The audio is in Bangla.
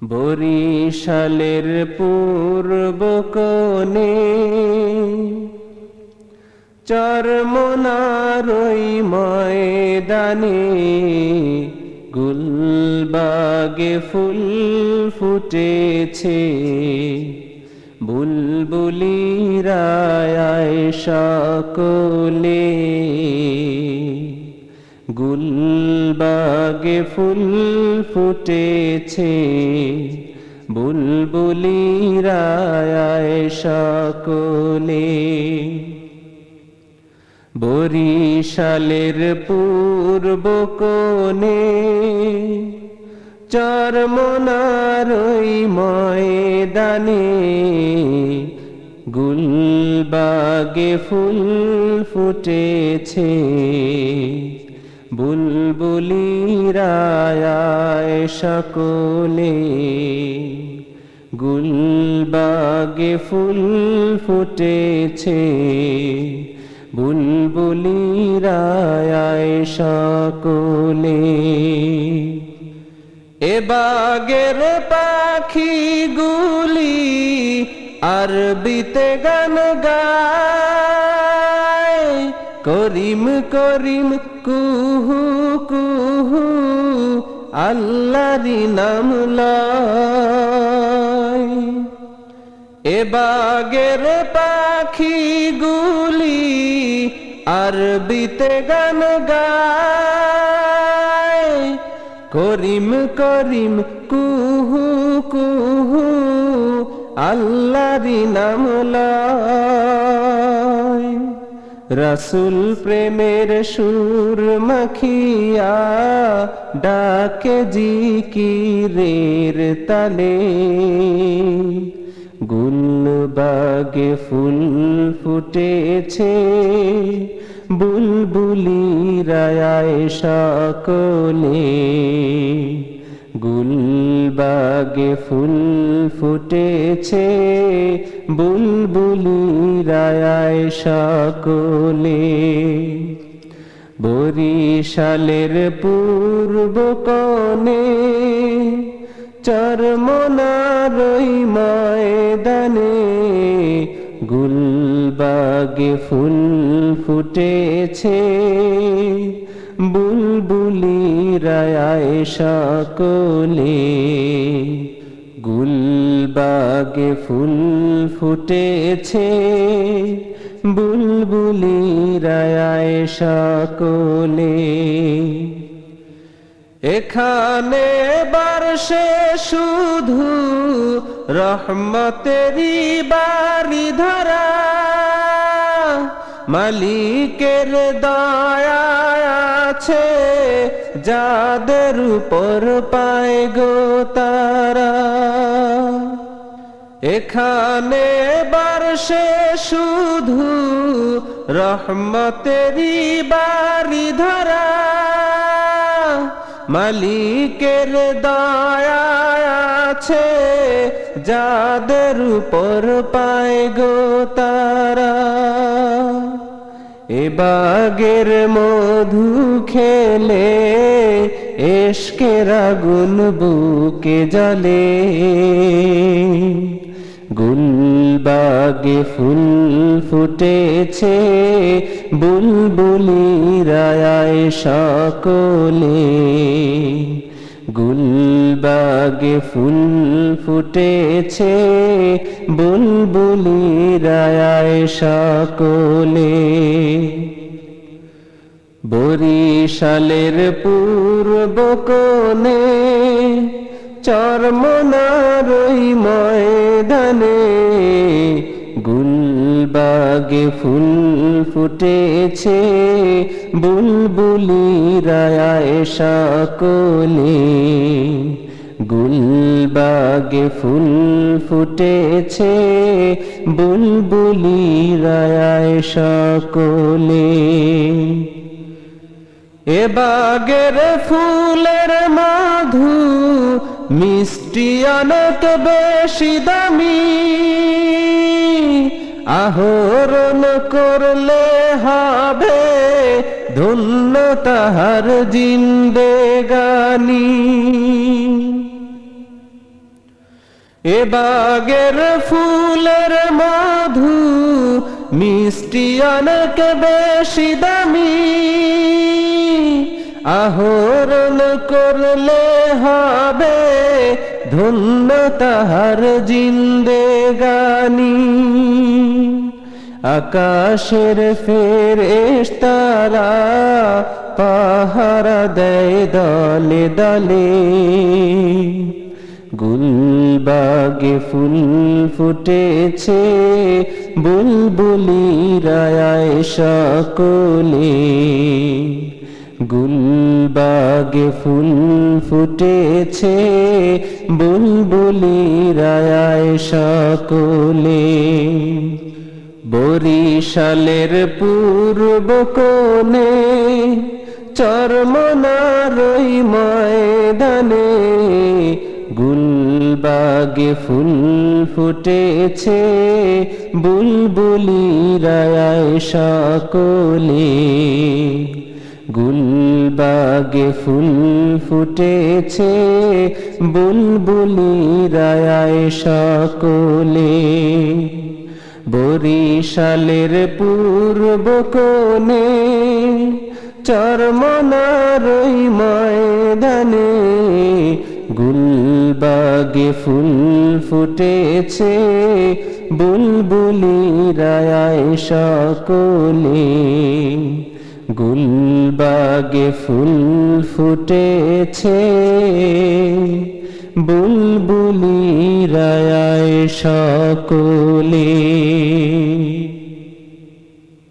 বরিশালের পূর্ব কোণে চরমনারই ময়দানে গুলবাগে ফুল ফুটেছে। বুলবুলিরায় সকলে গুলবাগে ফুল ফুটেছে বুলবুলিরায় সকলে। বরিশালের পূর্ব কোণে চরমনারই ময়দানে গুলবাগে ফুল ফুটেছে। বুলবুলিরায় সকলে গুলবাগে ফুল ফুটেছে। বুলবুলিরায় সকলে এ বাগের পাখি গুলি আরবিতে গান গায়। করিম করিম, কুহু কুহু আল্লাহরি নাম এ বাগের পাখি গুলি আরবিতে গান গায়। করিম করিম, কুহু কুহু আল্লাহরি নাম লয় রসুল প্রেমের সুর মখিয়া ডাকে জিকিরের তালে। গুলবাগে ফুল ফুটেছে বুলবুলি রায় সকলে। গুলবাগে ফুল ফুটেছে বুলবুলি রায় সকলে। বরিশালের পূর্ব কনে চরমনা চরমনারই ময়দানে গুলবাগে ফুল ফুটেছে বুলবুলি রায় সকলে। গুলবাগে ফুল ফুটেছে বুলবুলি রায় সকলে। এখানে বারসে শুধু রহমতেরি বাড়ি ধরা, মালিকের দয়া আছে, যাদের উপর পায় গো তারা। এখানে বারসে শুধু রহমতেরি বাড়ি ধরা মালিকের দয়া আছে, যাদের উপর পায় গো তারা। এ বাগের মধু খেলে এসকের আগুন বুকে জলে গুলবাগে ফুল ফুটেছে বুলবুলি রায় সকলে। গুলবাগে ফুল ফুটেছে বুলবুলি রায় সকলে। বরিশালের পূর্ব কোণে চরমনারই ময়দানে, গুলবাগে ফুল ফুটেছে বুলবুলি রায় সকলে গুলবাগে ফুল ফুটেছে বুলবুলি রায় সকলে এ বাগের ফুলের মাধু মিষ্টি অনেক বেশি দামি। আহরণ করলে হবে ধন্য তাহার জিন্দেগানি এ বাগের ফুলের মাধু মিষ্টি অনেক বেশি দামি। আহরণ করলে হবে ধন্য তাহার জিন্দেগানি আকাশের ফের তারা পাহারা দেয় দলে দলে। গুলবাগে ফুল ফুটেছে বুলবুলিরায় সকলে। গুলবাগে ফুল ফুটেছে বুলবুলিরায় সকলে। বরিশালের পূর্ব কোণে চরমনারই ময়দানে গুলবাগে ফুল ফুটেছে বুলবুলিরায় সকলে। গুলবাগে ফুল ফুটেছে, বুলবুলিরায় সকলে। বরিশালের পূর্ব কোণে চরমনারই ময়দানে গুলবাগে ফুল ফুটেছে, বুলবুলিরায় সকলে। গুলবাগে ফুল ফুটেছে বুলবুলি রায় সকলে।